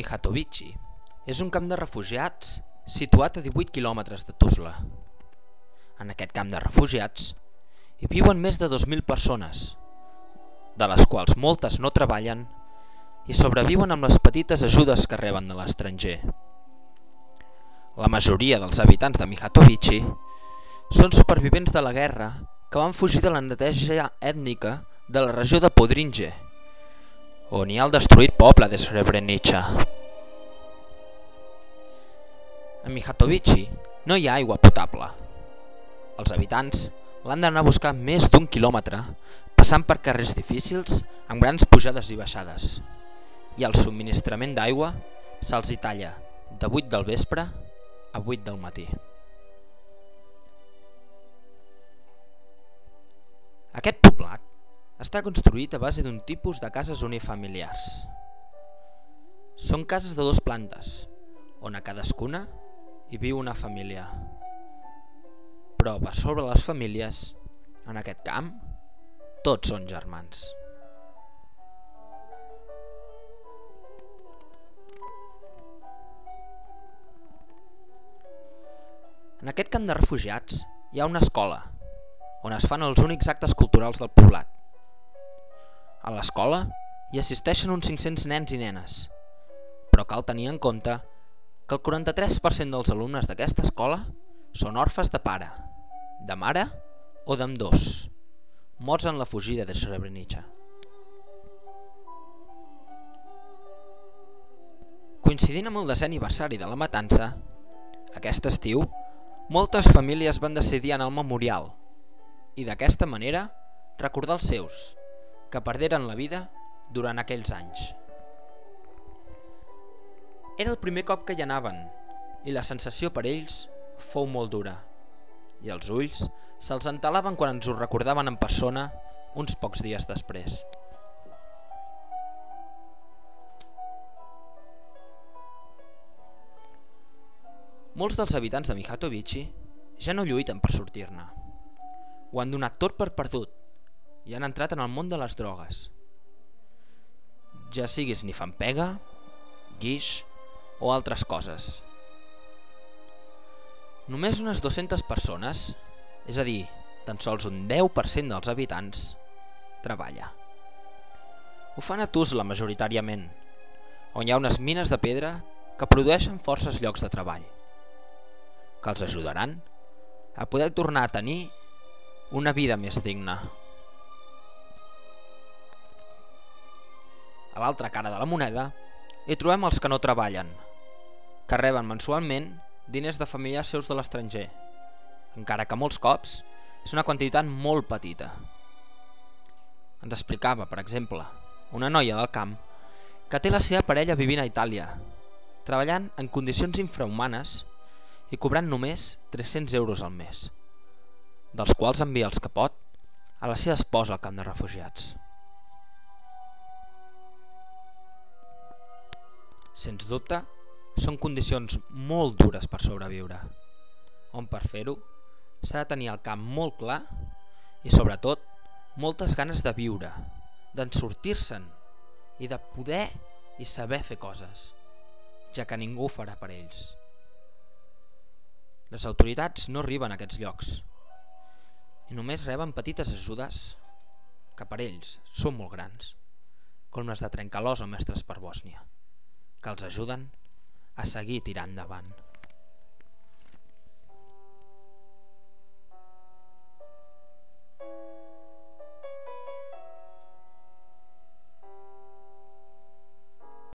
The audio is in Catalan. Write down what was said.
Mihatovichi és un camp de refugiats situat a 18 quilòmetres de Tuzla. En aquest camp de refugiats hi viuen més de 2.000 persones, de les quals moltes no treballen i sobreviuen amb les petites ajudes que reben de l'estranger. La majoria dels habitants de Mihatovichi són supervivents de la guerra que van fugir de la neteja ètnica de la regió de Podrinje, on hi ha el destruït poble de Srebrenica. A Mihatovici no hi ha aigua potable. Els habitants l'han d'anar a buscar més d'un quilòmetre, passant per carrers difícils amb grans pujades i baixades. I el subministrament d'aigua se'ls hi talla de 8 del vespre a 8 del matí. Aquest poblat està construït a base d'un tipus de cases unifamiliars. Són cases de dues plantes, on a cadascuna hi viu una família. Però per sobre les famílies, en aquest camp, tots són germans. En aquest camp de refugiats hi ha una escola, on es fan els únics actes culturals del poblat. A l'escola hi assisteixen uns 500 nens i nenes, però cal tenir en compte que el 43% dels alumnes d'aquesta escola són orfes de pare, de mare o d'ambdós, morts en la fugida de Srebrenica. Coincidint amb el desè aniversari de la matança, aquest estiu, moltes famílies van decidir anar al memorial i d'aquesta manera recordar els seus, que perderen la vida durant aquells anys. Era el primer cop que hi anaven i la sensació per ells fou molt dura. I els ulls se'ls entalaven quan ens ho recordaven en persona uns pocs dies després. Molts dels habitants de Mihatovici ja no lluiten per sortir-ne. Ho han donat tot per perdut i han entrat en el món de les drogues. Ja fan pega, guix o altres coses. Només unes 200 persones, és a dir, tan sols un 10% dels habitants, treballa. Ho fan a Tuzla majoritàriament, on hi ha unes mines de pedra que produeixen forces llocs de treball, que els ajudaran a poder tornar a tenir una vida més digna. L'altra cara de la moneda hi trobem els que no treballen, que reben mensualment diners de familiars seus de l'estranger, encara que molts cops és una quantitat molt petita. Ens explicava, per exemple, una noia del camp que té la seva parella vivint a Itàlia, treballant en condicions infrahumanes i cobrant només 300 euros al mes, dels quals envia els que pot a la seva esposa al camp de refugiats. Sens dubte, són condicions molt dures per sobreviure, on per fer-ho s'ha de tenir el camp molt clar i sobretot moltes ganes de viure, d'en sortir-se'n i de poder i saber fer coses, ja que ningú ho farà per ells. Les autoritats no arriben a aquests llocs i només reben petites ajudes que per ells són molt grans, com les de Trencalós o Mestres per Bòsnia, que els ajuden a seguir tirant endavant.